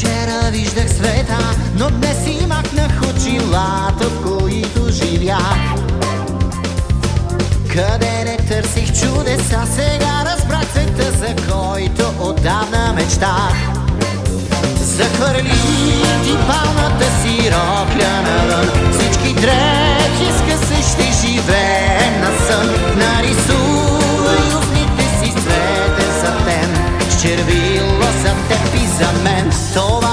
Вчера виждах света, но днес си махнах очилата, в които живях. Къде не търсих чудеса, сега разбрах света, за който отдавна мечтах. Захвърли ти палната си рокля навън,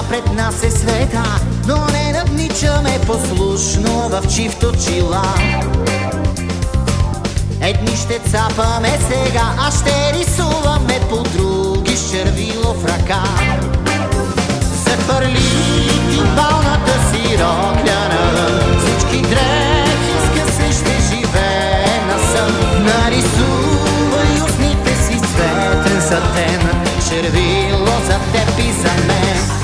пред нас е света, но не надничаме послушно в чифто чила. Едни ще цапаме сега, а ще рисуваме по други с червило в ръка. Захвърли ти балната си рокля навън, всички дрехи скъси ще живее на сън. Нарисувай устните си цветен сатен, червило за теб и за мен.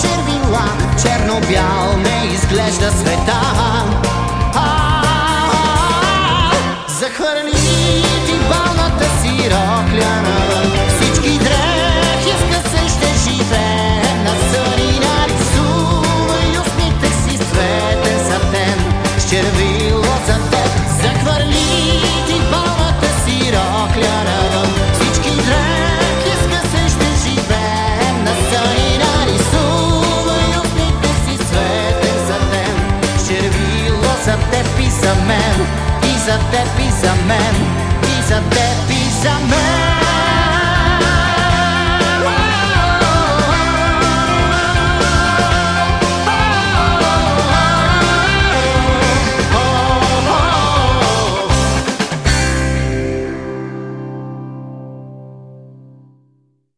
Червила Черно-бял ме изглежда света за теб и за мен И за теб и за мен И за теб и за мен